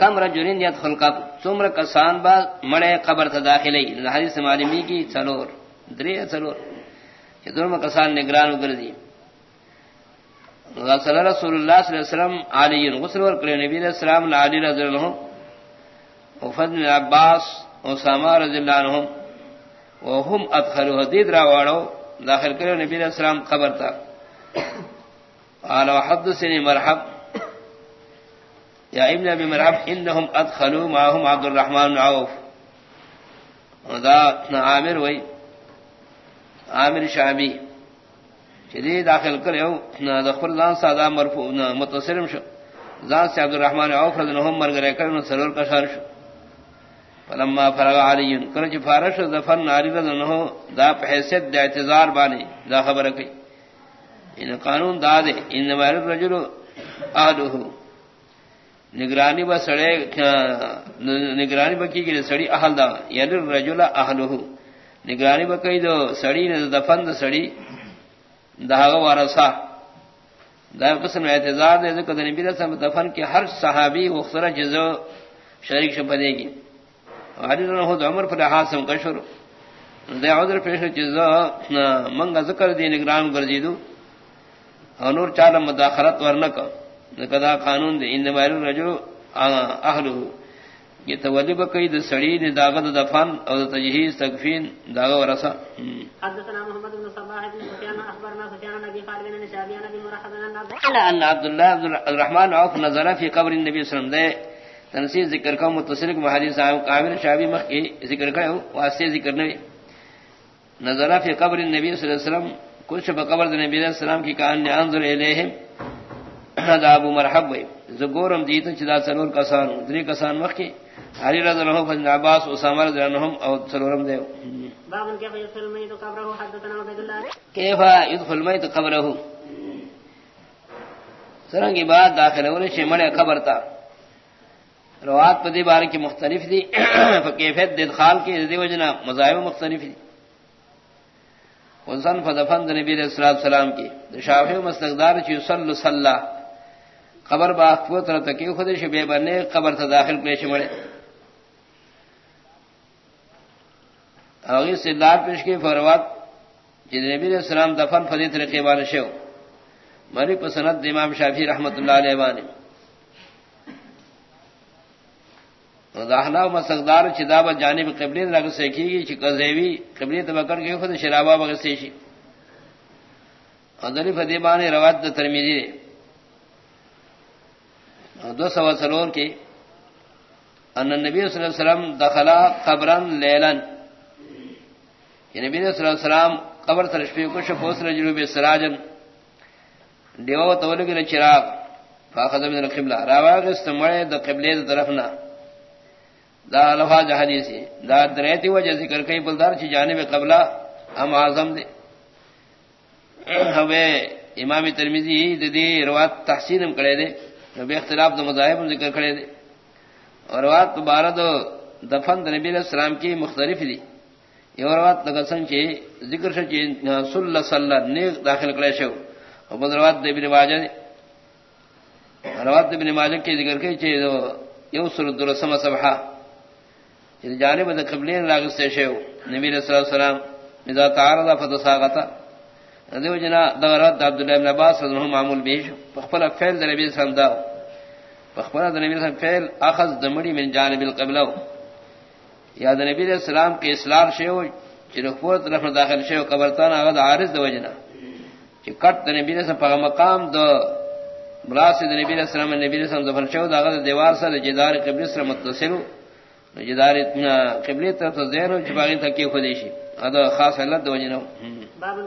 کم رجلین یدخل قبر سمر کسان با مڑے قبر تا داخلی حدیث معلومی کی چلور دری چلور یہ دونوں کسان نگران گردی غسل رسول اللہ صلی اللہ علیہ وسلم علی غسل ورکڑے نبی علیہ السلام علی رضی اللہ عنہ وفضل عباس اسامہ رضی اللہ عنہ وهم ادخلوا حدید را واڑو داخل کرے نبی علیہ السلام قبر تا قال وحدثني مرحب. یا ابن ابی مرحب انہم ادخلوا معهم عبد الرحمن عوف ودا عامر وی عامر شعبی چدی داخل کرے دخل دان سادا مرفوع متصرم شو۔ زان سے عبد الرحمن عوف رضی اللہ عنہ کرن سرور کا شان شو۔ فلما فرغ علی کرچ فارش دفن علی رضی اللہ دا حیثیت، دا اعتذار بانی دا خبر کی ان یعنی قانون دا دے ان مار الرجل اهله نگرانی با سڑے نگرانی با کی کہ سڑی اہل دا یعنی الرجل اهله نگرانی با کئی دو، سڑی نے دفن دا سڑی داغ ورثہ دا قسم اعتذار دے ذکر نبی رسول دفن کے ہر صحابی وخرا جزو شریک شپدے گی۔ علی رضی اللہ عمر پر حاسم کشر۔ دے عذر پیش جزا منگا ذکر دی، نگران گرزیدو انور چار مداخلت ورنک کدا قانون دے ان مائر الرجل اهله یہ توجہ بکئی د سڑی نے داغت دفن اور تجہیز تکفین داغ ورثہ۔ حدثنا محمد بن صباح بن سفيان اخبرنا سفيان بن ابي خالد بن شابي بن مرحبا ان عبد الله الرحمن عوف نظر في قبر النبي الله عليه وسلم تنسیز ذکر کا متصل محدث صاحب کامل شابی مخ کی ذکر کرے واسطے ذکر نہیں نظر فی قبر النبی صلی اللہ علیہ وسلم کچھ بقبر نبی علیہ السلام کی نے انظر الیہم۔ ہذا ابو مرحب وی زگورم دیت چدا سنور کسان دری کسان مخ کی علی رضی اللہ فضل عباس اسامہ رضی اللہ عنہم او سنورم دے باب کیف يدخل المیت قبره؟ حدثنا عبد الله. کیف يدخل المیت قبره؟ سرنگی بعد داخل ہونے شمڑے قبر تا روات پدی بار کی مختلف دی. فکیفیت ددخال کی دی وجنا مذاہب مختلف دی وزن فدفن نبی علیہ والسلام کی شافعی مستقدار چ صلی صلی قبر با قوت تکی خود شبے بنے، قبر تا داخل پیش مڑے۔ اوی سلات پیش کی فروات جی نبی علیہ السلام دفن فدی طریقے بار شو مری پسند امام شافعی رحمتہ اللہ علیہ وآلہ داخلہ مسقدار چداب جانب قبلی لگ سیکھی گی چکزیوی قبلی تبکر کے خود شرابہ بغسیشی ادری فدیبان روات ترمیزی دو سوا سرور کی ان نبی صلی اللہ علیہ وسلم دخلا قبرن لیلن یہ یعنی نبی صلی اللہ علیہ وسلم قبر ترشفی کش فوس رجلو بی سراجن دیو تولگی چراغ. فاخذ من القبلہ. راواغ استمعی دا قبلی دا طرفنا دا لفاظ حدیثی دا دریتی وجہ ذکر کئی بلدار چی جانب قبلہ ہم آزم دے. ہوئے امام ترمیزی دی دی روات تحسینم کرے دے. بے اختلاف دا مذاہب ذکر کرے دے اور روات بارد دفن نبی علیہ السلام کی مختلف دی یہ روات لگسن چی ذکر شو چی صلی صلی نیغ داخل کرے شو. اور بل روات دا ابن ماجہ دے روات دا ابن ماجہ کی ذکر کئی چی یو سرد رسم صبحہ کہ یعنی جانب د قبلین راگ سے شیو نبی علیہ وسلم اذا تعارض فتساغتا دیو جنا دغرات عبداللہ ابن عباس رضی اللہ معمول بیش فخفل فعل د نبی صلی اللہ علیہ وسلم فخفل نبی صلی فعل اخذ دمڑی من جانب القبلہ یا د نبی علیہ السلام کے اصلاح شیو چی رخور طرف داخل شیو قبرتان آغا دا عارض دو جنا چی کٹ د نبی علیہ السلام مقام دو مراسی د نبی علیہ السلام، نبی علیہ السلام دفن شیو دا آغا دا دیوار سا جدار قبلی سر متصلو جدار قبلی طرف زین چپاگی تکی خودیشی ادا خاص علت دو جنو